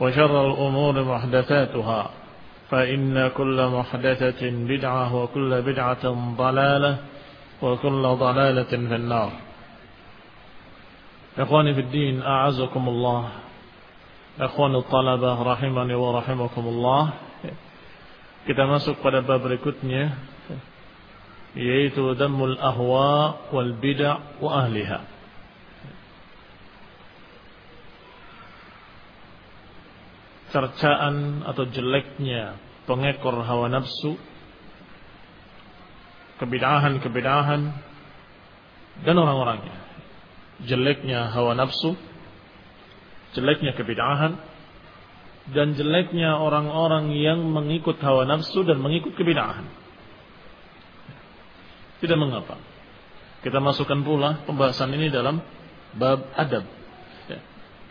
وشر الأمور محدثاتها فإن كل محدثة بدعة وكل بدعة ضلالة وكل ضلالة في النار. إخواني في الدين أعزكم الله. إخواني الطلبة رحمني ورحمكم الله. Kita masuk pada bab berikutnya yaitu damul ahwa wal bid'ah wa ahliha. Cercaan atau jeleknya pengekor hawa nafsu, kebidahan-kebidahan dan orang-orangnya. Jeleknya hawa nafsu, jeleknya kebidahan dan jeleknya orang-orang yang mengikut hawa nafsu dan mengikut kebidahan. Tidak mengapa. Kita masukkan pula pembahasan ini dalam bab adab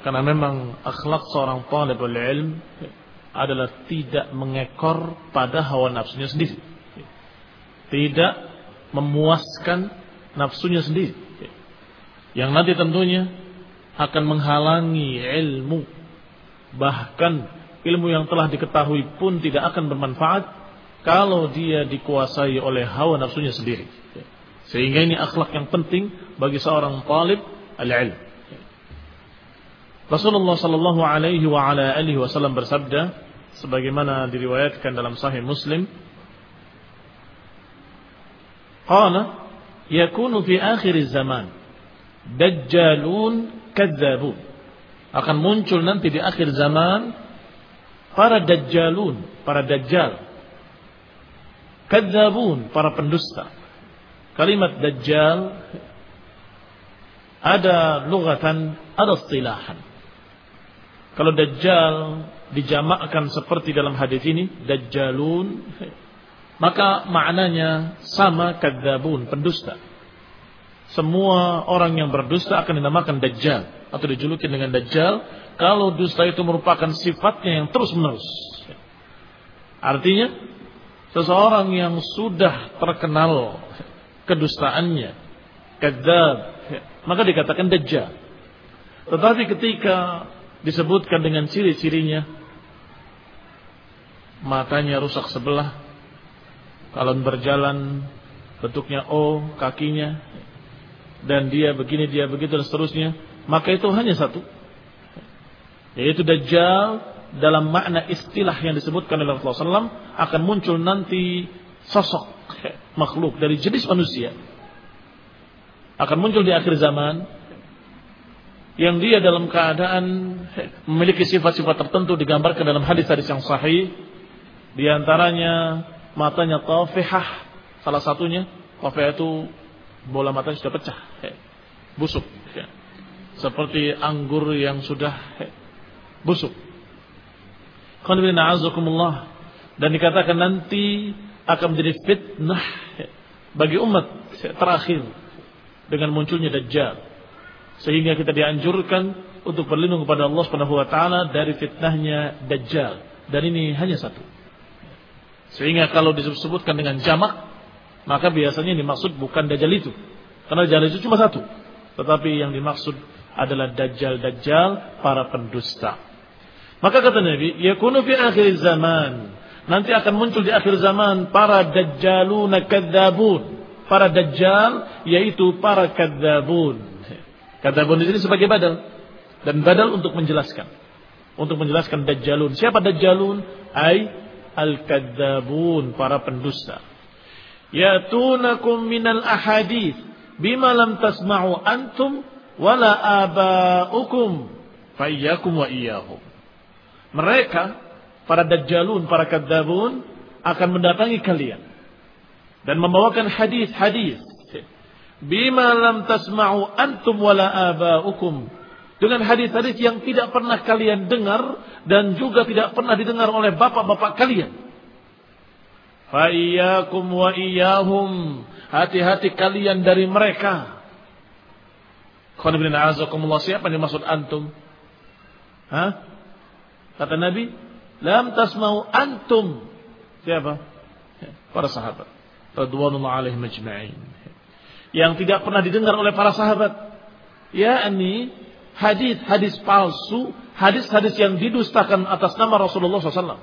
karena memang akhlak seorang talibul ilm adalah tidak mengekor pada hawa nafsunya sendiri. Tidak memuaskan nafsunya sendiri. Yang nanti tentunya akan menghalangi ilmu. Bahkan ilmu yang telah diketahui pun tidak akan bermanfaat kalau dia dikuasai oleh hawa nafsunya sendiri. Sehingga ini akhlak yang penting bagi seorang talib al-ilm. Rasulullah sallallahu alaihi wa ala alihi wasallam bersabda sebagaimana diriwayatkan dalam sahih Muslim Qala yakunu fi akhir zaman dajjalun kadzabun akan muncul nanti di akhir zaman para dajjalun, para dajjal kadzabun, para pendusta. Kalimat dajjal ada lugatan, ada istilahan. Kalau Dajjal dijamakkan seperti dalam hadis ini, Dajjalun, maka maknanya sama kadzabun, pendusta. Semua orang yang berdusta akan dinamakan Dajjal atau dijuluki dengan Dajjal kalau dusta itu merupakan sifatnya yang terus-menerus. Artinya seseorang yang sudah terkenal kedustaannya, kadzab, maka dikatakan Dajjal. Tetapi ketika disebutkan dengan ciri-cirinya. Matanya rusak sebelah kalau berjalan bentuknya O kakinya dan dia begini dia begitu dan seterusnya. Maka itu hanya satu. Yaitu dajjal dalam makna istilah yang disebutkan oleh Rasulullah SAW akan muncul nanti sosok makhluk dari jenis manusia. Akan muncul di akhir zaman yang dia dalam keadaan memiliki sifat-sifat tertentu digambarkan dalam hadis-hadis yang sahih di antaranya matanya tafihah salah satunya tafihah itu bola matanya sudah pecah busuk seperti anggur yang sudah busuk. Dan dikatakan nanti akan menjadi fitnah bagi umat terakhir dengan munculnya Dajjal. Sehingga kita dianjurkan untuk berlindung kepada Allah Subhanahu wa taala dari fitnahnya Dajjal. Dan ini hanya satu. Sehingga kalau disebutkan dengan jamak, maka biasanya dimaksud bukan Dajjal itu. Karena Dajjal itu cuma satu. Tetapi yang dimaksud adalah Dajjal-Dajjal para pendusta. Maka kata Nabi, yakunu fi akhir zaman. Nanti akan muncul di akhir zaman para Dajjaluna kadzabun. Para Dajjal yaitu para kadzabun. Kadzabun di sini sebagai badal dan badal untuk menjelaskan. Untuk menjelaskan Dajjalun. Siapa Dajjalun? Ai al-kadzabun, para pendusta. Yatunakum minal ahadith bima lam tasma'u antum wala aba'ukum fayyakum wa iyyahum. Mereka para dajjalun, para kadzabun akan mendatangi kalian dan membawakan hadis-hadis bima lam tasma'u antum wala aba'ukum dengan hadis-hadis yang tidak pernah kalian dengar dan juga tidak pernah didengar oleh bapak-bapak kalian. Fa iyyakum wa iyyahum. Hati-hati kalian dari mereka. Khonibillah azakumullah siapa yang dimaksud antum? Hah? Kata Nabi, lam tasmau antum. Siapa? Para sahabat. Radwanullah alaihim majma'in. Yang tidak pernah didengar oleh para sahabat. Ya ini hadis-hadis palsu, hadis-hadis yang didustakan atas nama Rasulullah SAW.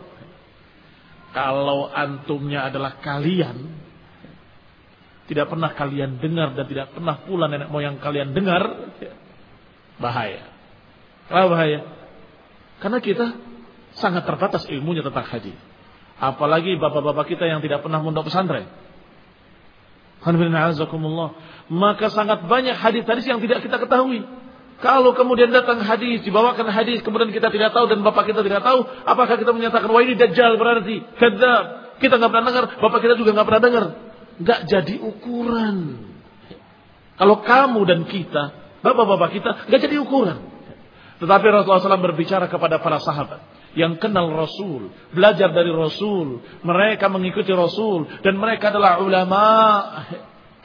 Kalau antumnya adalah kalian, tidak pernah kalian dengar dan tidak pernah pula nenek moyang kalian dengar, bahaya. Kenapa bahaya? Karena kita sangat terbatas ilmunya tentang hadis. Apalagi bapak-bapak kita yang tidak pernah mondok pesantren. Maka sangat banyak hadis-hadis yang tidak kita ketahui. Kalau kemudian datang hadis, dibawakan hadis, kemudian kita tidak tahu dan bapak kita tidak tahu, apakah kita menyatakan wah ini dajjal berarti kadzab. Kita nggak pernah dengar, bapak kita juga nggak pernah dengar nggak jadi ukuran. Kalau kamu dan kita, bapak-bapak kita, nggak jadi ukuran. Tetapi Rasulullah SAW berbicara kepada para sahabat yang kenal Rasul, belajar dari Rasul, mereka mengikuti Rasul dan mereka adalah ulama,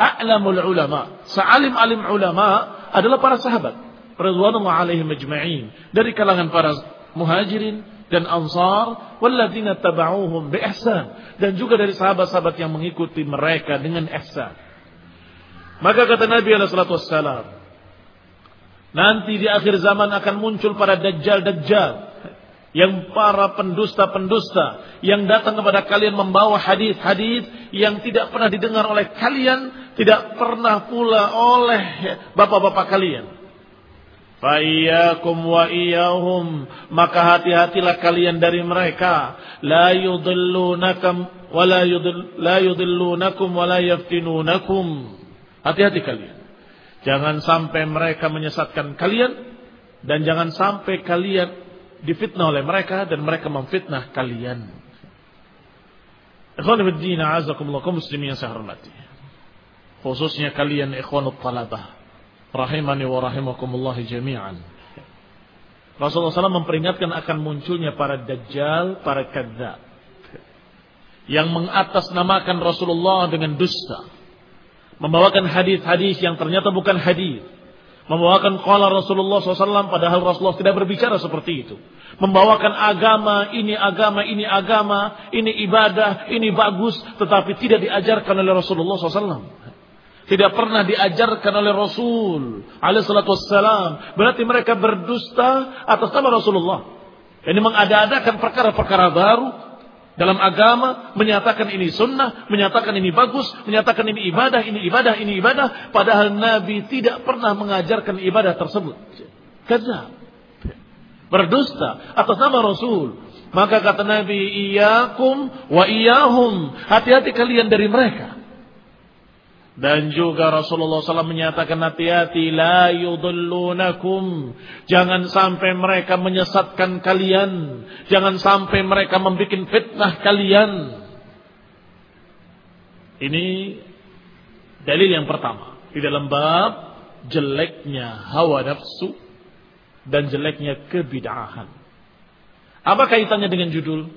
a'lamul ulama, sa'alim-alim ulama adalah para sahabat. Radhiyallahu alaihim majma'in dari kalangan para muhajirin dan ansar walladzina tabauhum bi dan juga dari sahabat-sahabat yang mengikuti mereka dengan ihsan. Maka kata Nabi alaihi wassalam, nanti di akhir zaman akan muncul para dajjal-dajjal yang para pendusta-pendusta yang datang kepada kalian membawa hadis-hadis yang tidak pernah didengar oleh kalian, tidak pernah pula oleh bapak-bapak kalian. Fayyakum wa iyahum. Maka hati-hatilah kalian dari mereka. La yudillunakum wa la, yudil, la yudillunakum wa la yaftinunakum. Hati-hati kalian. Jangan sampai mereka menyesatkan kalian. Dan jangan sampai kalian difitnah oleh mereka dan mereka memfitnah kalian. Muslimin yang saya hormati. Khususnya kalian ikhwanut talabah rahimani wa rahimakumullah jami'an. Rasulullah SAW memperingatkan akan munculnya para dajjal, para kadzab yang mengatasnamakan Rasulullah dengan dusta, membawakan hadis-hadis yang ternyata bukan hadis, membawakan qala Rasulullah SAW padahal Rasulullah tidak berbicara seperti itu, membawakan agama ini agama ini agama ini ibadah ini bagus, tetapi tidak diajarkan oleh Rasulullah SAW. Tidak pernah diajarkan oleh Rasul alaihissalatu wassalam. Berarti mereka berdusta atas nama Rasulullah. Ini mengada-adakan perkara-perkara baru dalam agama, menyatakan ini sunnah, menyatakan ini bagus, menyatakan ini ibadah, ini ibadah, ini ibadah. Padahal Nabi tidak pernah mengajarkan ibadah tersebut. Kerja. Berdusta atas nama Rasul. Maka kata Nabi, Iyakum wa iyahum. Hati-hati kalian dari mereka. Dan juga Rasulullah SAW menyatakan hati-hati la yudullunakum. Jangan sampai mereka menyesatkan kalian. Jangan sampai mereka membuat fitnah kalian. Ini dalil yang pertama. Di dalam bab jeleknya hawa nafsu dan jeleknya kebidahan. Apa kaitannya dengan judul?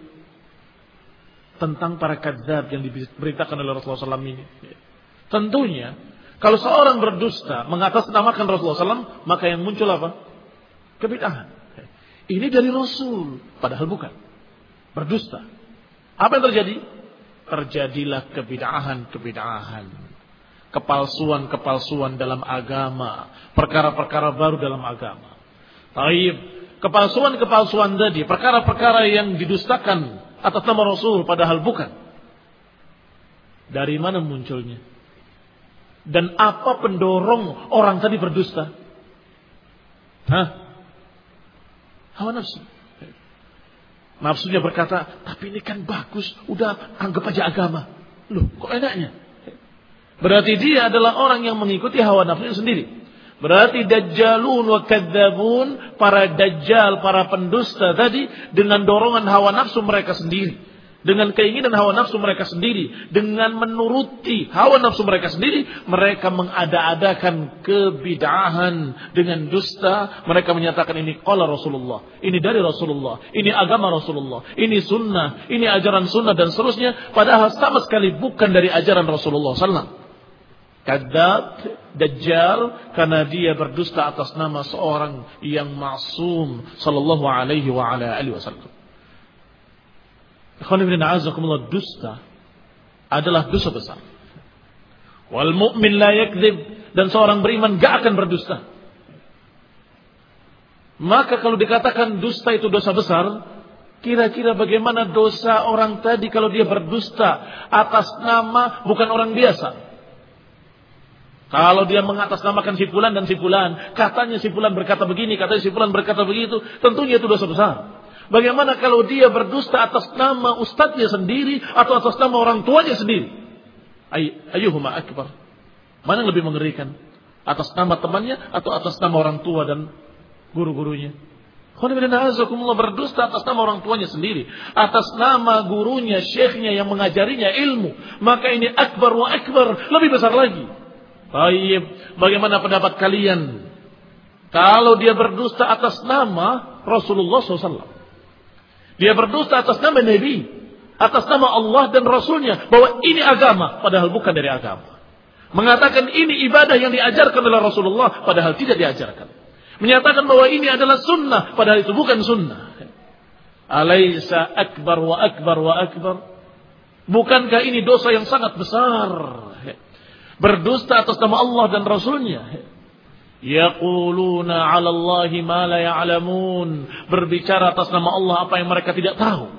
Tentang para kadzab yang diberitakan oleh Rasulullah SAW ini. Tentunya, kalau seorang berdusta mengatasnamakan Rasulullah SAW, maka yang muncul apa? Kebidahan. Ini dari Rasul, padahal bukan. Berdusta. Apa yang terjadi? Terjadilah kebidahan-kebidahan. Kepalsuan-kepalsuan dalam agama. Perkara-perkara baru dalam agama. Taib. Kepalsuan-kepalsuan tadi. Perkara-perkara yang didustakan atas nama Rasul padahal bukan. Dari mana munculnya? Dan apa pendorong orang tadi berdusta? Hah? Hawa nafsu. Nafsunya berkata, tapi ini kan bagus, udah anggap aja agama. Loh, kok enaknya? Berarti dia adalah orang yang mengikuti hawa nafsunya sendiri. Berarti dajjalun wa kadzabun, para dajjal, para pendusta tadi dengan dorongan hawa nafsu mereka sendiri dengan keinginan hawa nafsu mereka sendiri, dengan menuruti hawa nafsu mereka sendiri, mereka mengada-adakan kebidahan dengan dusta. Mereka menyatakan ini qala Rasulullah, ini dari Rasulullah, ini agama Rasulullah, ini sunnah, ini ajaran sunnah dan seterusnya. Padahal sama sekali bukan dari ajaran Rasulullah Sallam. Kadab, Dajjal, karena dia berdusta atas nama seorang yang maksum sallallahu alaihi wa ala alihi wasallam. Azakumullah dusta adalah dosa besar. Wal mu'min la yakdzib dan seorang beriman gak akan berdusta. Maka kalau dikatakan dusta itu dosa besar, kira-kira bagaimana dosa orang tadi kalau dia berdusta atas nama bukan orang biasa? Kalau dia mengatasnamakan si fulan dan si fulan, katanya si fulan berkata begini, katanya si fulan berkata begitu, tentunya itu dosa besar. Bagaimana kalau dia berdusta atas nama ustadznya sendiri atau atas nama orang tuanya sendiri? Ay ayuhuma akbar. Mana yang lebih mengerikan? Atas nama temannya atau atas nama orang tua dan guru-gurunya? Khonibillah berdusta atas nama orang tuanya sendiri. Atas nama gurunya, syekhnya yang mengajarinya ilmu. Maka ini akbar wa akbar. Lebih besar lagi. Baik, bagaimana pendapat kalian? Kalau dia berdusta atas nama Rasulullah SAW. Dia berdusta atas nama Nabi, atas nama Allah dan Rasulnya, bahwa ini agama, padahal bukan dari agama. Mengatakan ini ibadah yang diajarkan oleh Rasulullah, padahal tidak diajarkan. Menyatakan bahwa ini adalah sunnah, padahal itu bukan sunnah. Alaysa akbar wa akbar wa akbar. Bukankah ini dosa yang sangat besar? Berdusta atas nama Allah dan Rasulnya. Yaquluna 'ala Allahi ma la ya'lamun. Berbicara atas nama Allah apa yang mereka tidak tahu.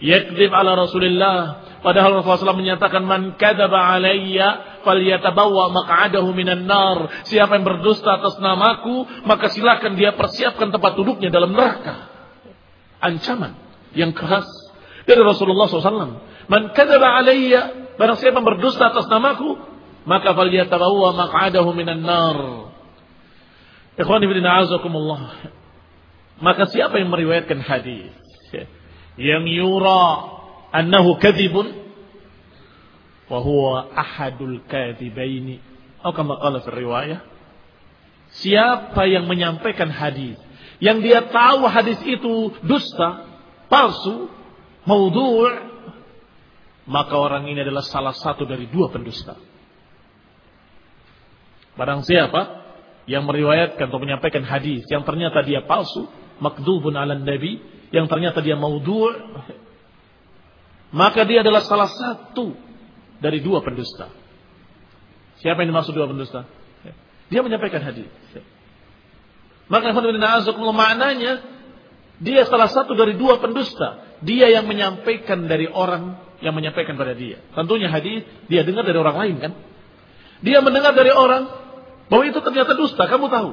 Yakdzib 'ala Rasulillah. Padahal Rasulullah menyatakan man kadzaba 'alayya falyatabawwa maq'adahu minan nar. Siapa yang berdusta atas namaku, maka silakan dia persiapkan tempat duduknya dalam neraka. Ancaman yang keras dari Rasulullah SAW. Man kadzaba 'alayya, barang siapa berdusta atas namaku, maka falyatabawwa maq'adahu minan nar. Ikhwan ibn a'azakumullah. Maka siapa yang meriwayatkan hadis yang yura annahu kadzibun wa huwa ahadul kadzibaini atau kama qala fi riwayah siapa yang menyampaikan hadis yang dia tahu hadis itu dusta palsu maudhu' maka orang ini adalah salah satu dari dua pendusta Barang siapa yang meriwayatkan atau menyampaikan hadis yang ternyata dia palsu, makdubun ala nabi, yang ternyata dia maudhu' maka dia adalah salah satu dari dua pendusta. Siapa yang dimaksud dua pendusta? Dia menyampaikan hadis. Maka maknanya dia salah satu dari dua pendusta. Dia yang menyampaikan dari orang yang menyampaikan pada dia. Tentunya hadis dia dengar dari orang lain kan? Dia mendengar dari orang bahwa itu ternyata dusta, kamu tahu.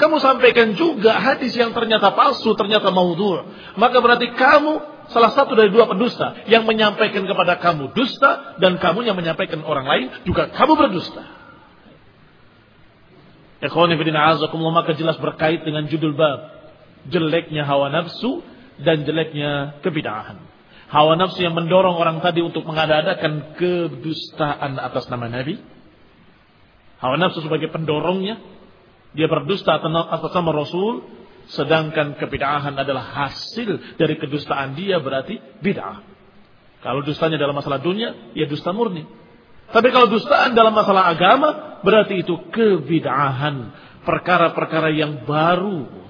Kamu sampaikan juga hadis yang ternyata palsu, ternyata maudhu'. Maka berarti kamu salah satu dari dua pendusta yang menyampaikan kepada kamu dusta dan kamu yang menyampaikan orang lain juga kamu berdusta. Maka jelas berkait dengan judul bab. Jeleknya hawa nafsu dan jeleknya kebidahan. Hawa nafsu yang mendorong orang tadi untuk mengadakan kedustaan atas nama Nabi Hawa nafsu sebagai pendorongnya. Dia berdusta atas nama Rasul Sedangkan kebid'ahan adalah hasil dari kedustaan dia berarti bid'ah. Kalau dustanya dalam masalah dunia, ya dusta murni. Tapi kalau dustaan dalam masalah agama, berarti itu kebid'ahan. Perkara-perkara yang baru.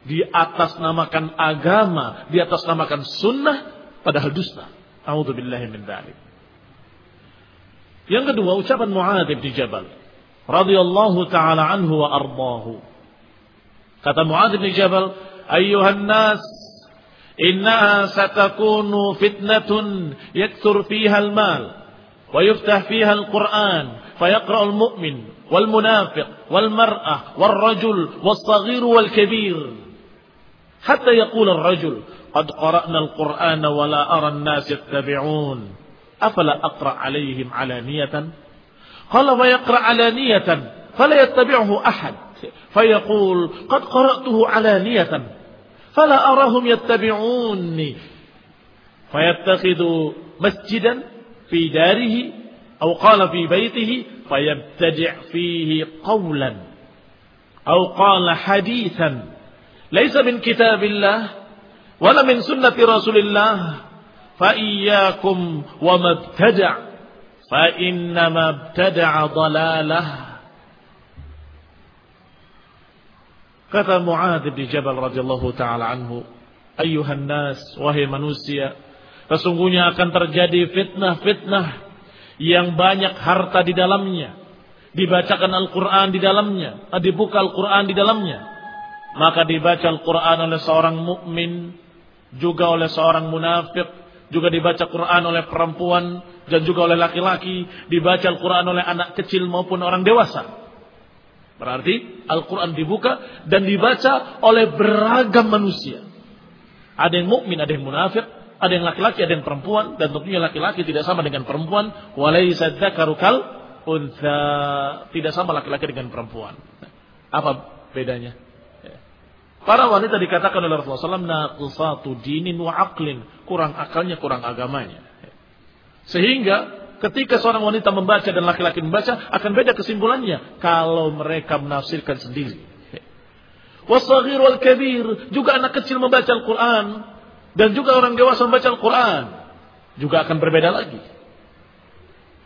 Di atas namakan agama, di atas namakan sunnah, padahal dusta. A'udzubillahi min dhalik. Yang kedua, ucapan Mu'ad bin Jabal. Radhiyallahu ta'ala anhu wa ardahu. Kata bin Jabal, "Ayyuhan nas, innaha satakunu fitnatun yakthur fiha al-mal wa yuftah fiha al-Qur'an فيقرأ المؤمن والمنافق والمرأة والرجل والصغير والكبير حتى يقول الرجل قد قرأنا القرآن ولا أرى الناس يتبعون أفلا أقرأ عليهم علانية قال ويقرأ علانية فلا يتبعه أحد. فيقول قد قرأته علانية فلا أراهم يتبعوني. فيتخذ مسجدا في داره أو قال في بيته فيبتدع فيه قولا أو قال حديثا. ليس من كتاب الله ولا من سنة رسول الله. فإياكم وما ابتدع. فإنما ابتدع ضلاله Kata Mu'ad bin Jabal radhiyallahu taala anhu, "Ayyuhan nas, wahai manusia, sesungguhnya akan terjadi fitnah-fitnah yang banyak harta di dalamnya. Dibacakan Al-Qur'an di dalamnya, dibuka Al-Qur'an di dalamnya. Maka dibaca Al-Qur'an oleh seorang mukmin, juga oleh seorang munafik, juga dibaca Quran oleh perempuan dan juga oleh laki-laki, dibaca Al-Qur'an oleh anak kecil maupun orang dewasa. Berarti Al-Quran dibuka dan dibaca oleh beragam manusia. Ada yang mukmin, ada yang munafik, ada yang laki-laki, ada yang perempuan, dan tentunya laki-laki tidak sama dengan perempuan. Karukal untha. Tidak sama laki-laki dengan perempuan. Apa bedanya? Para wanita dikatakan oleh Rasulullah SAW, naqsatu dinin wa aqlin. Kurang akalnya, kurang agamanya. Sehingga ketika seorang wanita membaca dan laki-laki membaca akan beda kesimpulannya kalau mereka menafsirkan sendiri. Wasaghir wal kabir juga anak kecil membaca Al-Quran dan juga orang dewasa membaca Al-Quran juga akan berbeda lagi.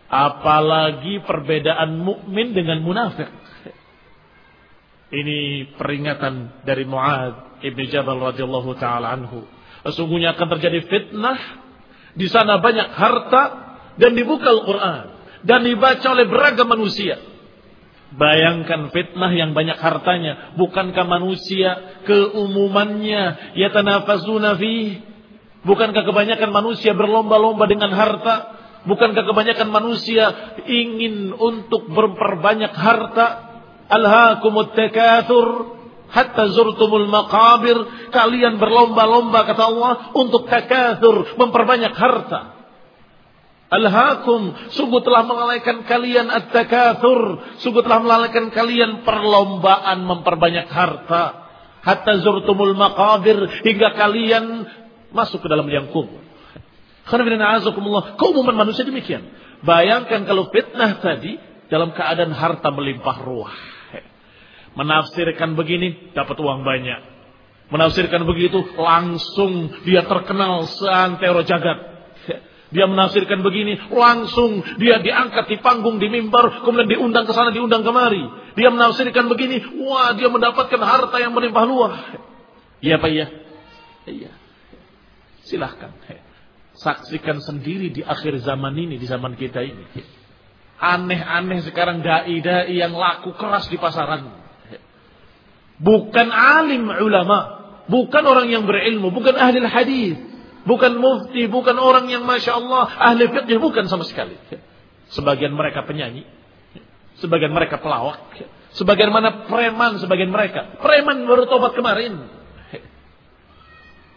Apalagi perbedaan mukmin dengan munafik. Ini peringatan dari Muad ibni Jabal radhiyallahu taala anhu. Sesungguhnya akan terjadi fitnah di sana banyak harta dan dibuka Al-Quran dan dibaca oleh beragam manusia. Bayangkan fitnah yang banyak hartanya. Bukankah manusia keumumannya yatanafazuna fi? Bukankah kebanyakan manusia berlomba-lomba dengan harta? Bukankah kebanyakan manusia ingin untuk berperbanyak harta? Alhaakumut takathur hatta zurtumul maqabir. Kalian berlomba-lomba kata Allah untuk takathur, memperbanyak harta. Alhaakum, sungguh telah melalaikan kalian at-takathur, sungguh telah melalaikan kalian perlombaan memperbanyak harta. Hatta zurtumul maqabir, hingga kalian masuk ke dalam liang kubur. Karena keumuman manusia demikian. Bayangkan kalau fitnah tadi dalam keadaan harta melimpah ruah. Menafsirkan begini dapat uang banyak. Menafsirkan begitu langsung dia terkenal seantero jagat. Dia menafsirkan begini, langsung dia diangkat di panggung, di mimbar, kemudian diundang ke sana, diundang kemari. Dia menafsirkan begini, wah dia mendapatkan harta yang melimpah luas. Iya Pak iya? Iya. Silahkan. Saksikan sendiri di akhir zaman ini, di zaman kita ini. Aneh-aneh sekarang dai-dai yang laku keras di pasaran. Bukan alim ulama, bukan orang yang berilmu, bukan ahli hadis Bukan mufti, bukan orang yang Masya Allah ahli fikih, bukan sama sekali. Sebagian mereka penyanyi. Sebagian mereka pelawak. Sebagian mana preman sebagian mereka. Preman baru tobat kemarin.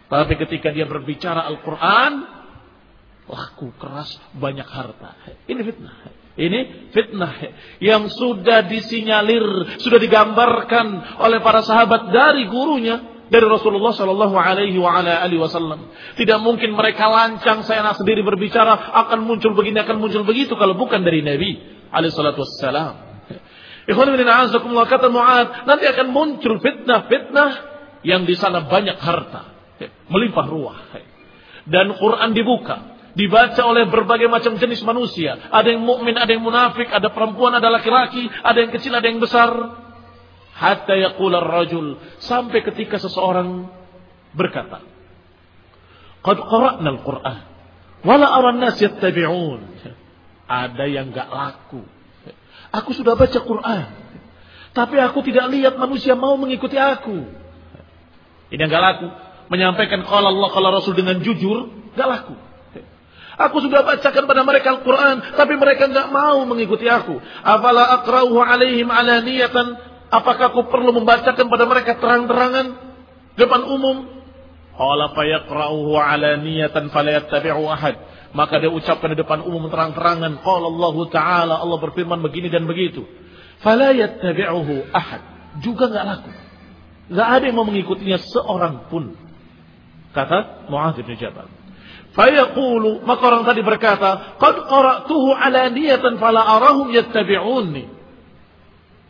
Tapi ketika dia berbicara Al-Quran, laku keras banyak harta. Ini fitnah. Ini fitnah yang sudah disinyalir, sudah digambarkan oleh para sahabat dari gurunya dari Rasulullah Shallallahu Alaihi Wasallam. Tidak mungkin mereka lancang saya nak sendiri berbicara akan muncul begini akan muncul begitu kalau bukan dari Nabi Alaihi Wasallam. Ikhwan bin kata Mu'ad, nanti akan muncul fitnah-fitnah yang di sana banyak harta, melimpah ruah. Dan Quran dibuka, dibaca oleh berbagai macam jenis manusia. Ada yang mukmin, ada yang munafik, ada perempuan, ada laki-laki, ada yang kecil, ada yang besar. Hatta yaqula rajul sampai ketika seseorang berkata, "Qad qara'na al-Qur'an, wala ara an-nas yattabi'un." Ada yang enggak laku. Aku sudah baca Quran, tapi aku tidak lihat manusia mau mengikuti aku. Ini enggak laku. Menyampaikan kalau Allah kalau Rasul dengan jujur, enggak laku. Aku sudah bacakan pada mereka Al-Quran, tapi mereka enggak mau mengikuti aku. Afala akrauhu alaihim alaniyatan Apakah aku perlu membacakan pada mereka terang-terangan depan umum? Qala fayaqra'uhu 'alaniyatan falayattabi'u ahad. Maka dia ucapkan di depan umum terang-terangan, qala Allah taala Allah berfirman begini dan begitu. Falayattabi'uhu ahad. Juga enggak laku. Enggak ada yang mau mengikutinya seorang pun. Kata Mu'adz bin Jabal. Fayaqulu, maka orang tadi berkata, "Qad qara'tuhu 'alaniyatan fala arahum yattabi'unni."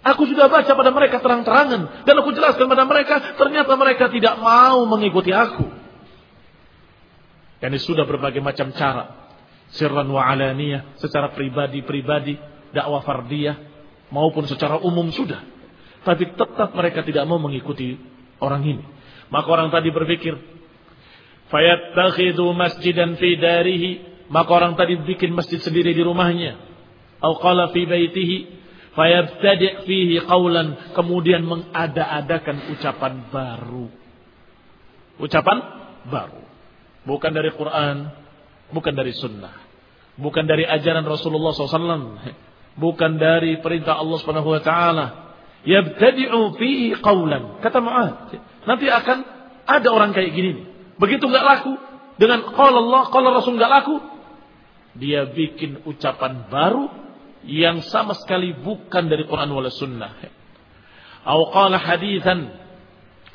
Aku sudah baca pada mereka terang-terangan. Dan aku jelaskan pada mereka, ternyata mereka tidak mau mengikuti aku. ini sudah berbagai macam cara. Sirran wa alaniyah, secara pribadi-pribadi, dakwah fardiyah, maupun secara umum sudah. Tapi tetap mereka tidak mau mengikuti orang ini. Maka orang tadi berpikir, fayattakhidhu masjidan fi darihi, maka orang tadi bikin masjid sendiri di rumahnya. Au qala fi baitihi, Fayabtadi' fihi qawlan. Kemudian mengada-adakan ucapan baru. Ucapan baru. Bukan dari Quran. Bukan dari sunnah. Bukan dari ajaran Rasulullah SAW. Bukan dari perintah Allah Subhanahu Wa Taala. Yabtadi'u fihi qawlan. Kata Mu'ad. Nanti akan ada orang kayak gini. Begitu nggak laku. Dengan qala Allah, qala Rasul nggak laku. Dia bikin ucapan baru yang sama sekali bukan dari Quran wala sunnah. Atau qala hadithan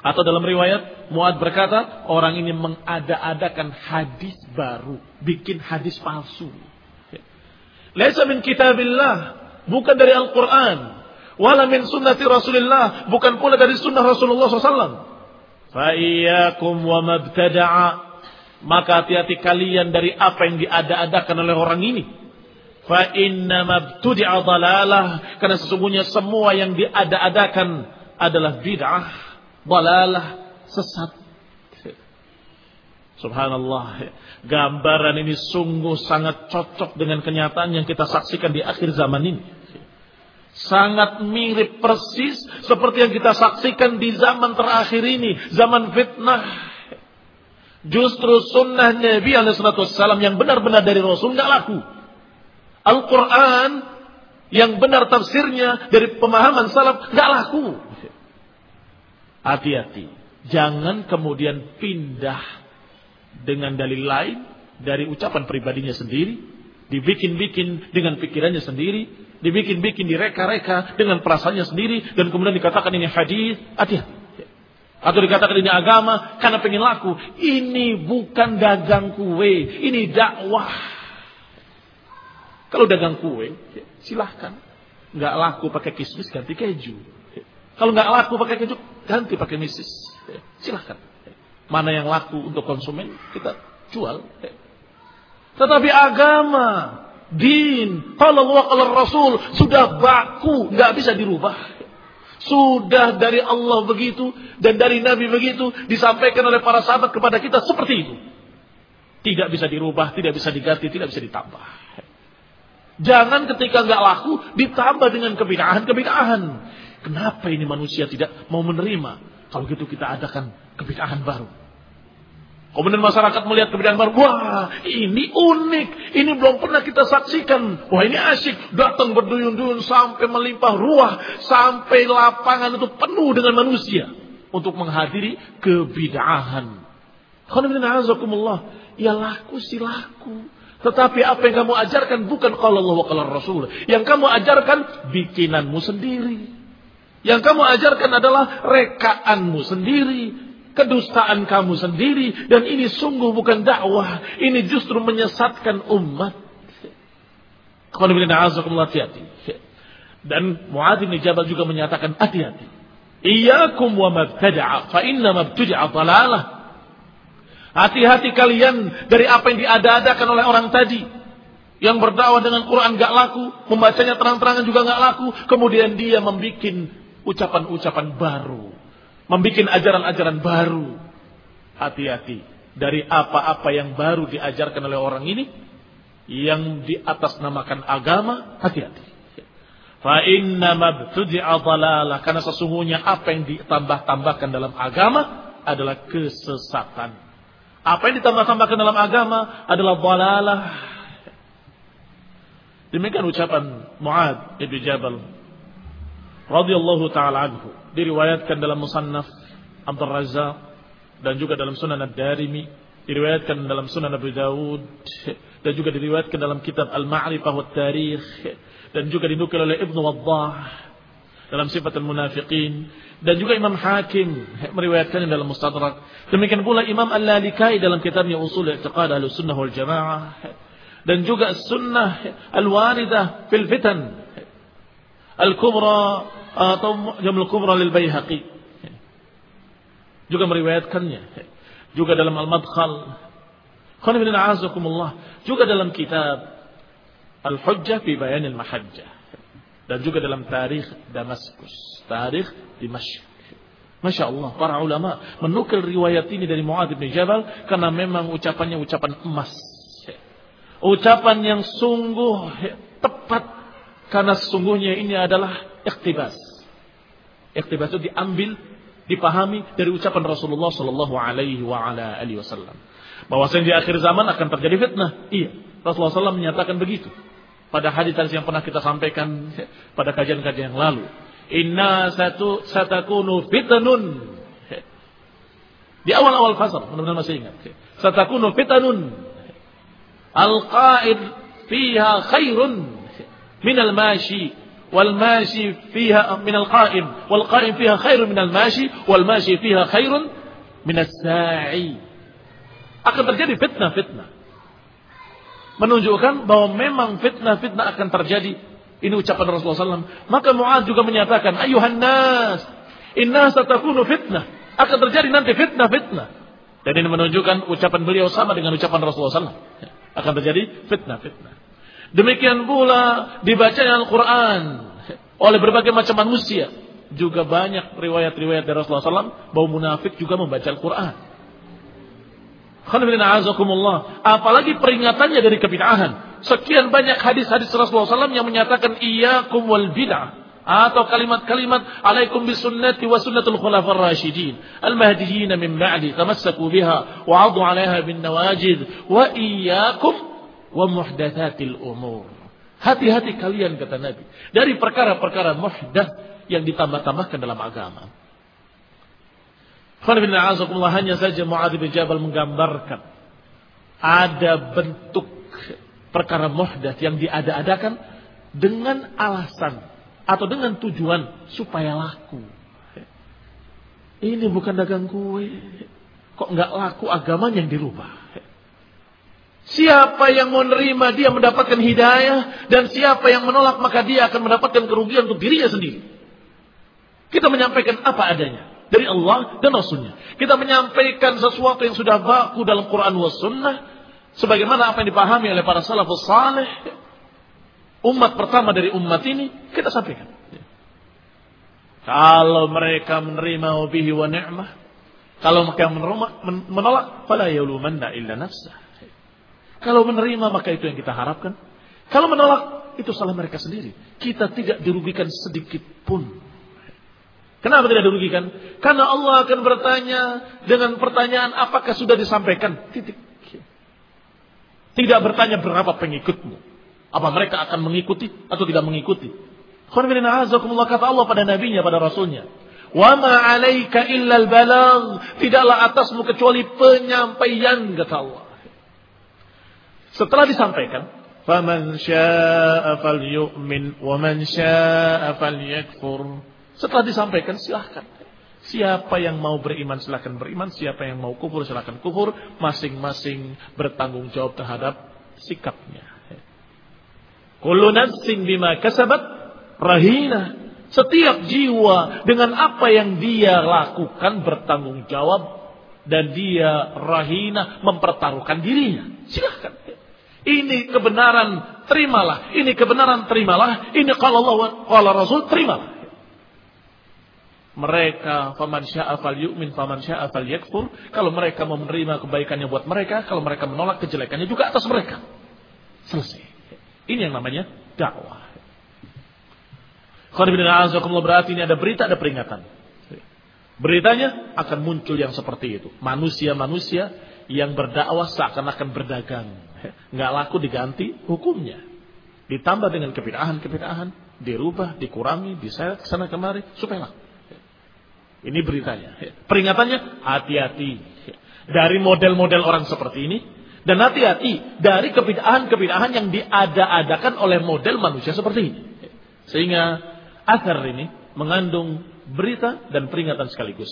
atau dalam riwayat Muad berkata orang ini mengada-adakan hadis baru, bikin hadis palsu. Laisa min kitabillah, bukan dari Al-Qur'an, wala min sunnati Rasulillah, bukan pula dari sunnah Rasulullah SAW. Fa iyyakum wa mabtada'a maka hati-hati kalian dari apa yang diada-adakan oleh orang ini Fa inna mabtudi'a dalalah. Karena sesungguhnya semua yang diada-adakan adalah bid'ah, dalalah, sesat. Subhanallah. Gambaran ini sungguh sangat cocok dengan kenyataan yang kita saksikan di akhir zaman ini. Sangat mirip persis seperti yang kita saksikan di zaman terakhir ini. Zaman fitnah. Justru sunnah Nabi SAW yang benar-benar dari Rasul nggak laku. Al-Quran yang benar tafsirnya dari pemahaman salaf nggak laku. Hati-hati, jangan kemudian pindah dengan dalil lain dari ucapan pribadinya sendiri, dibikin-bikin dengan pikirannya sendiri, dibikin-bikin direka-reka dengan perasaannya sendiri, dan kemudian dikatakan ini hadis, hati-hati. Atau dikatakan ini agama karena pengen laku. Ini bukan dagang kue, ini dakwah. Kalau dagang kue, silahkan. Nggak laku pakai kismis, ganti keju. Kalau nggak laku pakai keju, ganti pakai misis. Silahkan. Mana yang laku untuk konsumen, kita jual. Tetapi agama, din, kalau Allah, kalau Rasul, sudah baku, nggak bisa dirubah. Sudah dari Allah begitu dan dari Nabi begitu disampaikan oleh para sahabat kepada kita seperti itu. Tidak bisa dirubah, tidak bisa diganti, tidak bisa ditambah. Jangan ketika nggak laku ditambah dengan kebidahan-kebidahan. Kenapa ini manusia tidak mau menerima? Kalau gitu kita adakan kebidahan baru. Kemudian masyarakat melihat kebidahan baru. Wah ini unik. Ini belum pernah kita saksikan. Wah ini asik. Datang berduyun-duyun sampai melimpah ruah. Sampai lapangan itu penuh dengan manusia. Untuk menghadiri kebidahan. Ya laku si laku. Tetapi apa yang kamu ajarkan bukan kalau Allah wa kalau Rasul. Yang kamu ajarkan bikinanmu sendiri. Yang kamu ajarkan adalah rekaanmu sendiri. Kedustaan kamu sendiri. Dan ini sungguh bukan dakwah. Ini justru menyesatkan umat. Dan Mu'adz bin Jabal juga menyatakan hati-hati. Iyakum wa mabtada'a fa inna mabtada'a dalalah. Hati-hati kalian dari apa yang diada-adakan oleh orang tadi. Yang berdakwah dengan Quran gak laku, membacanya terang-terangan juga gak laku, kemudian dia membuat ucapan-ucapan baru, membuat ajaran-ajaran baru. Hati-hati dari apa-apa yang baru diajarkan oleh orang ini, yang di atas namakan agama, hati-hati. Fa inna mabtudi'a dhalalah. Karena sesungguhnya apa yang ditambah-tambahkan dalam agama adalah kesesatan. Apa yang ditambah-tambahkan dalam agama adalah dhalalah. Demikian ucapan Muad ibn Jabal radhiyallahu taala anhu. Diriwayatkan dalam Musannaf Abdul Razzaq dan juga dalam Sunan Ad-Darimi. Diriwayatkan dalam Sunan Abu Dawud dan juga diriwayatkan dalam kitab Al-Ma'rifah wa Tarikh dan juga dinukil oleh Ibnu Waddah dalam sifat al-munafiqin. Dan juga Imam Hakim meriwayatkannya dalam Mustadrak. Demikian pula Imam Al-Lalikai dalam kitabnya Usul I'tiqad Ahlussunnah wal Jamaah. Dan juga sunnah al-waridah fil fitan al-kubra atau jamul kubra lil Baihaqi. Juga meriwayatkannya. Juga dalam al-madkhal. Juga dalam kitab al-hujjah fi bayan al-mahajjah dan juga dalam tarikh Damaskus. Tarikh Dimashq. Masya Allah, para ulama menukil riwayat ini dari Mu'ad bin Jabal karena memang ucapannya ucapan emas. Ucapan yang sungguh tepat. Karena sesungguhnya ini adalah iktibas. Iktibas itu diambil, dipahami dari ucapan Rasulullah Shallallahu Alaihi Wasallam. Bahwasanya di akhir zaman akan terjadi fitnah. Iya, Rasulullah SAW menyatakan begitu. Pada hadis yang pernah kita sampaikan pada kajian-kajian yang lalu. Inna satu satakunu fitanun Di awal-awal fasal, mudah-mudahan masih ingat. Satakunu fitanun Al-qaid fiha khairun minal mashi والماشي فيها من القائم والقائم فيها خير من الماشي والماشي فيها خير من الساعي akan terjadi fitnah-fitnah menunjukkan bahwa memang fitnah-fitnah akan terjadi ini ucapan Rasulullah SAW maka Mu'ad juga menyatakan ayuhan nas inna satakunu fitnah akan terjadi nanti fitnah-fitnah dan ini menunjukkan ucapan beliau sama dengan ucapan Rasulullah SAW akan terjadi fitnah-fitnah. Demikian pula dibaca Al-Quran oleh berbagai macam manusia. Juga banyak riwayat-riwayat dari Rasulullah SAW bahwa munafik juga membaca Al-Quran. Apalagi peringatannya dari kebid'ahan. Sekian banyak hadis-hadis Rasulullah SAW yang menyatakan iyyakum wal bid'ah atau kalimat-kalimat alaikum bisunnati wa sunnatul khulafar rasyidin al-mahdiyyin min ba'di tamassaku biha wa 'addu 'alaiha bin nawajid wa iyyakum wa muhdatsatil umur hati-hati kalian kata Nabi dari perkara-perkara muhdath yang ditambah-tambahkan dalam agama hanya saja Mu'adz bin Jabal menggambarkan ada bentuk perkara muhdath yang diada-adakan dengan alasan atau dengan tujuan supaya laku. Ini bukan dagang kue. Kok nggak laku agamanya yang dirubah. Siapa yang mau nerima dia mendapatkan hidayah dan siapa yang menolak maka dia akan mendapatkan kerugian untuk dirinya sendiri. Kita menyampaikan apa adanya dari Allah dan Rasulnya. Kita menyampaikan sesuatu yang sudah baku dalam Quran wa Sunnah sebagaimana apa yang dipahami oleh para salafus saleh umat pertama dari umat ini kita sampaikan. Kalau mereka menerima bihi wa ni'mah, kalau mereka menolak, fala yalumanna illa nafsah. Kalau menerima maka itu yang kita harapkan. Kalau menolak itu salah mereka sendiri. Kita tidak dirugikan sedikit pun. Kenapa tidak dirugikan? Karena Allah akan bertanya dengan pertanyaan apakah sudah disampaikan? Titik. Tidak bertanya berapa pengikutmu. Apa mereka akan mengikuti atau tidak mengikuti? kata Allah pada nabinya, pada rasulnya. Wa ma 'alaika illa al-balagh. Tidaklah atasmu kecuali penyampaian kata Allah. Setelah disampaikan, faman syaa'a falyu'min wa man syaa'a falyakfur. Setelah disampaikan silahkan. Siapa yang mau beriman silahkan beriman, siapa yang mau kufur silahkan kufur, masing-masing bertanggung jawab terhadap sikapnya. Kullu nafsin bima kasabat rahina. Setiap jiwa dengan apa yang dia lakukan bertanggung jawab dan dia rahina mempertaruhkan dirinya. Silahkan. Ini kebenaran, terimalah. Ini kebenaran, terimalah. Ini kalau Allah, kalau Rasul, terimalah. Mereka faman syaa yu'min faman syaa yakfur. Kalau mereka mau menerima kebaikannya buat mereka, kalau mereka menolak kejelekannya juga atas mereka. Selesai. Ini yang namanya dakwah. Kalau berarti ini ada berita, ada peringatan. Beritanya akan muncul yang seperti itu. Manusia-manusia yang berdakwah seakan-akan berdagang. Nggak laku diganti hukumnya. Ditambah dengan kebidahan-kebidahan. Dirubah, dikurangi, diseret sana kemari. Supaya laku. Ini beritanya. Peringatannya, hati-hati. Dari model-model orang seperti ini. Dan hati-hati dari kebidahan-kebidahan yang diada-adakan oleh model manusia seperti ini. Sehingga asar ini mengandung berita dan peringatan sekaligus.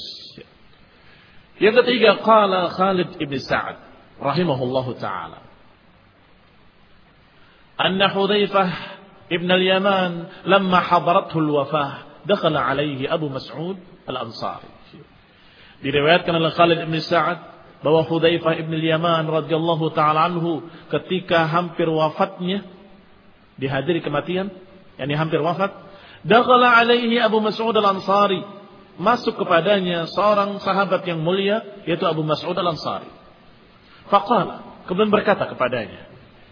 Yang ketiga, qala Khalid ibn Sa'ad rahimahullahu taala. Anna Hudzaifah ibn al-Yaman lamma hadarathu al-wafah dakhala alaihi Abu Mas'ud Al-Ansari. Diriwayatkan oleh Khalid bin Sa'ad bahwa Hudzaifah ibn Yaman radhiyallahu taala anhu ketika hampir wafatnya dihadiri kematian, yakni hampir wafat, dakhala alaihi Abu Mas'ud Al-Ansari, masuk kepadanya seorang sahabat yang mulia yaitu Abu Mas'ud Al-Ansari. Faqala, kemudian berkata kepadanya,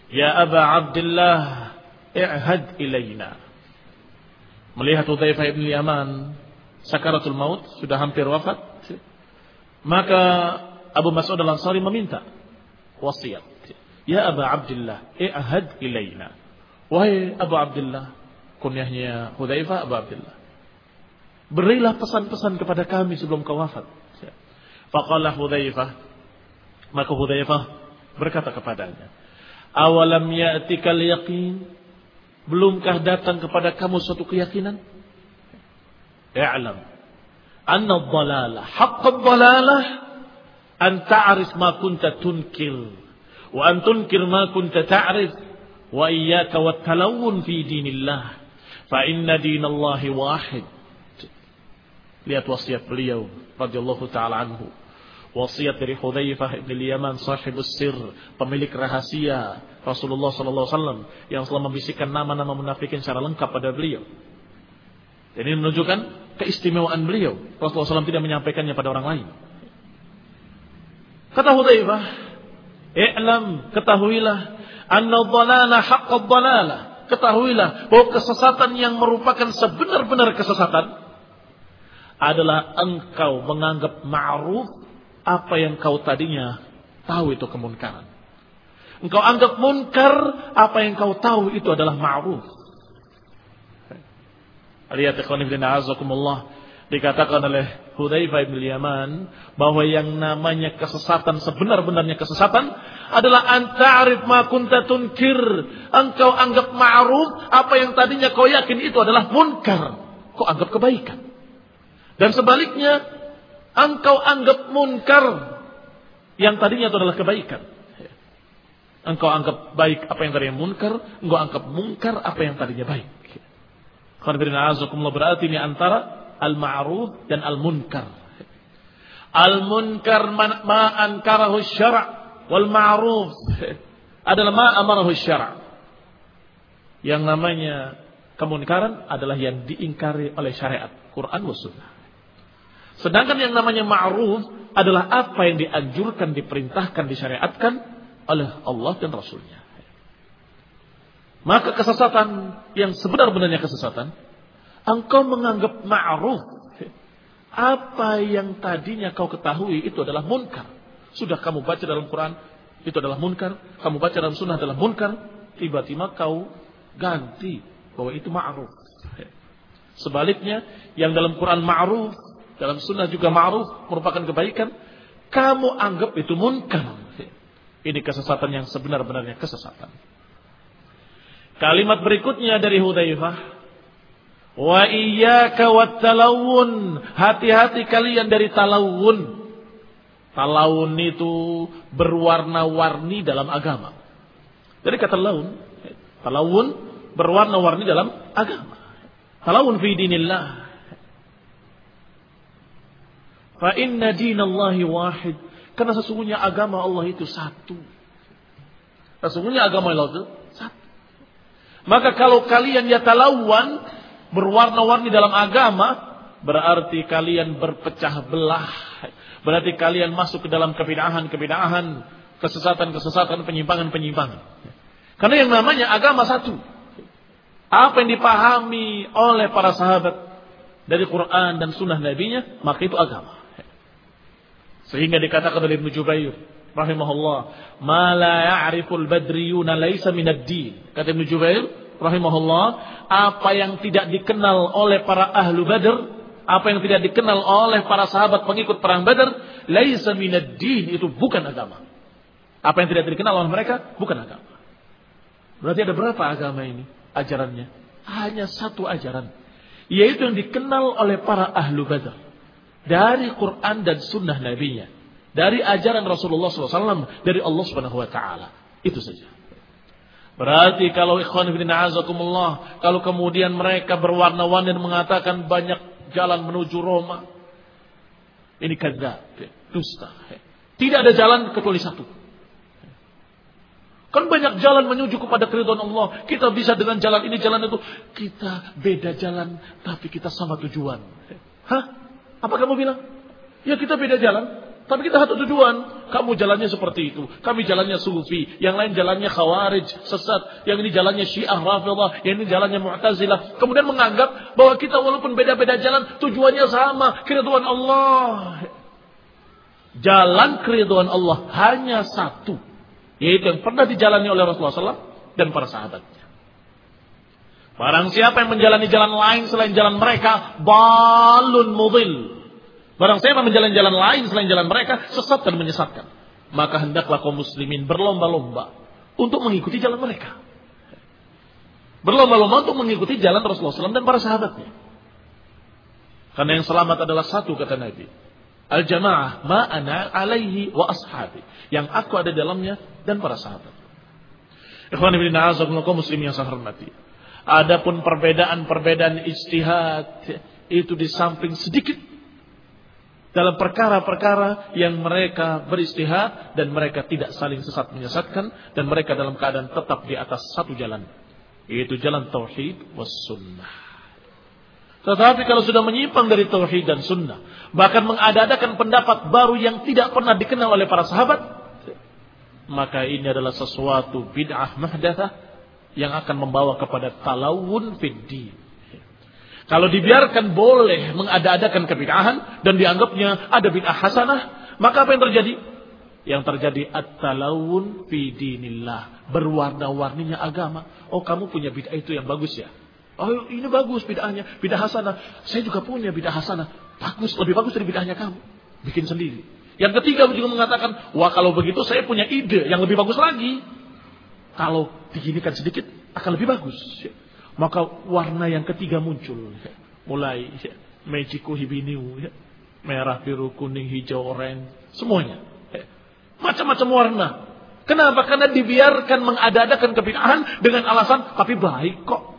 "Ya Aba Abdullah, i'had ilaina." Melihat Hudzaifah ibn Yaman sakaratul maut, sudah hampir wafat. Maka Abu Mas'ud al-Ansari meminta wasiat. Ya Abu Abdullah, i'ahad ilaina. Wahai Abu Abdullah, kunyahnya Hudzaifah Abu Abdullah. Berilah pesan-pesan kepada kami sebelum kau wafat. Ya. Faqala Hudzaifah maka Hudzaifah berkata kepadanya, "Awalam ya'tikal yaqin?" Belumkah datang kepada kamu suatu keyakinan? I'lam anna dhalalah, haqqad dhalalah an ta'rif ma kunta tunkil wa an tunkir ma kunta ta'rif wa iyyaka wat talawun fi dinillah fa inna dinallahi wahid lihat wasiat beliau radhiyallahu taala anhu wasiat dari Hudzaifah bin Yaman sahibus sir pemilik rahasia Rasulullah sallallahu alaihi wasallam yang selalu membisikkan nama-nama munafikin secara lengkap pada beliau jadi menunjukkan keistimewaan beliau. Rasulullah SAW tidak menyampaikannya pada orang lain. Kata Hudzaifah, "I'lam, ketahuilah, anna dhalala haqqad dhalala." Ketahuilah bahwa kesesatan yang merupakan sebenar-benar kesesatan adalah engkau menganggap ma'ruf apa yang kau tadinya tahu itu kemunkaran. Engkau anggap munkar apa yang kau tahu itu adalah ma'ruf. Lihat ikhwan ibn a'azakumullah. Dikatakan oleh Hudzaifah bin Yaman bahwa yang namanya kesesatan sebenar-benarnya kesesatan adalah anta'rif ma kunta tunkir. Engkau anggap ma'ruf apa yang tadinya kau yakin itu adalah munkar. Kau anggap kebaikan. Dan sebaliknya engkau anggap munkar yang tadinya itu adalah kebaikan. Engkau anggap baik apa yang tadinya munkar, engkau anggap munkar apa yang tadinya baik. Berarti ini antara al-ma'ruf dan al-munkar. Al-munkar ma ankarahu syara' wal ma'ruf adalah ma amarahu syara'. Yang namanya kemunkaran adalah yang diingkari oleh syariat Quran wa sunnah. Sedangkan yang namanya ma'ruf adalah apa yang dianjurkan, diperintahkan, disyariatkan oleh Allah dan Rasulnya. Maka kesesatan yang sebenar-benarnya kesesatan, engkau menganggap ma'ruf. Apa yang tadinya kau ketahui itu adalah munkar. Sudah kamu baca dalam Quran, itu adalah munkar. Kamu baca dalam sunnah adalah munkar. Tiba-tiba kau ganti bahwa itu ma'ruf. Sebaliknya, yang dalam Quran ma'ruf, dalam sunnah juga ma'ruf, merupakan kebaikan. Kamu anggap itu munkar. Ini kesesatan yang sebenar-benarnya kesesatan. Kalimat berikutnya dari Hudzaifah. Wa iyyaka wat talawun. Hati-hati kalian dari talawun. Talawun itu berwarna-warni dalam agama. Dari kata laun, talawun berwarna-warni dalam agama. Talawun fi dinillah. Fa inna dinallahi wahid. Karena sesungguhnya agama Allah itu satu. Sesungguhnya agama Allah itu satu. Maka kalau kalian ya talawan berwarna-warni dalam agama, berarti kalian berpecah belah. Berarti kalian masuk ke dalam kebidahan-kebidahan, kesesatan-kesesatan, penyimpangan-penyimpangan. Karena yang namanya agama satu. Apa yang dipahami oleh para sahabat dari Quran dan sunnah nabinya, maka itu agama. Sehingga dikatakan oleh Ibnu Jubair rahimahullah, "Ma la ya'riful badriyuna laisa minad din." Kata Ibnu Jubair rahimahullah, apa yang tidak dikenal oleh para ahlu Badr, apa yang tidak dikenal oleh para sahabat pengikut perang Badr, laisa minad din, itu bukan agama. Apa yang tidak dikenal oleh mereka bukan agama. Berarti ada berapa agama ini? Ajarannya hanya satu ajaran, yaitu yang dikenal oleh para ahlu Badr dari Quran dan sunnah nabinya dari ajaran Rasulullah SAW dari Allah Subhanahu Wa Taala itu saja. Berarti kalau ikhwan bin azakumullah, kalau kemudian mereka berwarna-warni dan mengatakan banyak jalan menuju Roma, ini kadzab, dusta. Tidak ada jalan kecuali satu. Kan banyak jalan menuju kepada keridhaan Allah. Kita bisa dengan jalan ini, jalan itu. Kita beda jalan, tapi kita sama tujuan. Hah? Apa kamu bilang? Ya kita beda jalan, tapi kita satu tujuan. Kamu jalannya seperti itu. Kami jalannya sufi. Yang lain jalannya khawarij, sesat. Yang ini jalannya syiah, rafidah. Yang ini jalannya mu'tazilah. Kemudian menganggap bahwa kita walaupun beda-beda jalan, tujuannya sama. Keridhaan Allah. Jalan keridhaan Allah hanya satu yaitu yang pernah dijalani oleh Rasulullah SAW dan para sahabatnya. Barang siapa yang menjalani jalan lain selain jalan mereka, balun mudil. Barang siapa menjalani jalan lain selain jalan mereka, sesat dan menyesatkan. Maka hendaklah kaum muslimin berlomba-lomba untuk mengikuti jalan mereka. Berlomba-lomba untuk mengikuti jalan Rasulullah SAW dan para sahabatnya. Karena yang selamat adalah satu kata Nabi. Al-jamaah ma'ana alaihi wa ashabi. Yang aku ada dalamnya dan para sahabat. Ikhwan ibn kaum muslim yang saya hormati. Adapun perbedaan-perbedaan istihad itu di samping sedikit dalam perkara-perkara yang mereka beristihad dan mereka tidak saling sesat menyesatkan dan mereka dalam keadaan tetap di atas satu jalan yaitu jalan tauhid was sunnah. Tetapi kalau sudah menyimpang dari tauhid dan sunnah, bahkan mengadakan pendapat baru yang tidak pernah dikenal oleh para sahabat, maka ini adalah sesuatu bid'ah mahdathah yang akan membawa kepada talawun fiddi. Kalau dibiarkan boleh mengada-adakan kebid'ahan dan dianggapnya ada bid'ah hasanah, maka apa yang terjadi? Yang terjadi at-talawun fi dinillah, berwarna-warninya agama. Oh, kamu punya bid'ah itu yang bagus ya? Oh ini bagus bid'ahnya, bid'ah hasanah. Saya juga punya bid'ah hasanah. Bagus, lebih bagus dari bid'ahnya kamu. Bikin sendiri. Yang ketiga juga mengatakan, wah kalau begitu saya punya ide yang lebih bagus lagi. Kalau diginikan sedikit akan lebih bagus. Maka warna yang ketiga muncul. Mulai Mexico hibiniu, merah, biru, kuning, hijau, oranye, semuanya. Macam-macam warna. Kenapa? Karena dibiarkan mengadakan kebid'ahan dengan alasan tapi baik kok.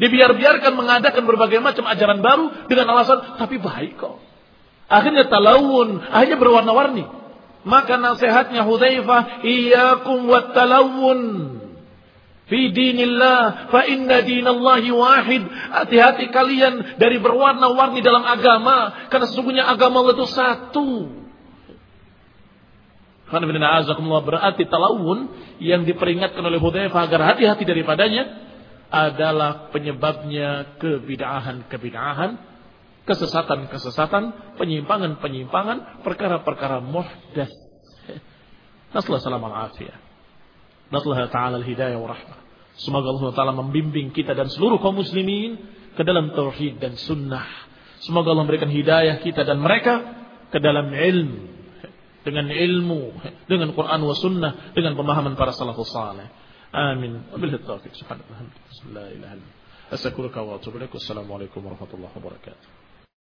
Dibiar-biarkan mengadakan berbagai macam ajaran baru dengan alasan, tapi baik kok. Akhirnya talawun, akhirnya berwarna-warni. Maka nasihatnya Hudzaifah, iyyakum wat talawun fi dinillah fa inna dinallahi wahid. Hati-hati kalian dari berwarna-warni dalam agama karena sesungguhnya agama Allah itu satu. Berarti talawun yang diperingatkan oleh Hudzaifah agar hati-hati daripadanya adalah penyebabnya kebidahan-kebidahan, kesesatan-kesesatan, penyimpangan-penyimpangan, perkara-perkara muhdas. Nasallahu salam al-afiyah. Natlah ta'ala al-hidayah wa rahmah. Semoga Allah Ta'ala membimbing kita dan seluruh kaum muslimin ke dalam tauhid dan sunnah. Semoga Allah memberikan hidayah kita dan mereka ke dalam ilmu. Dengan ilmu, dengan Quran wa sunnah, dengan pemahaman para salafus saleh. Amin. Wabillahi taufiq. Subhanallah. Bismillahirrahmanirrahim. Assalamualaikum warahmatullahi wabarakatuh.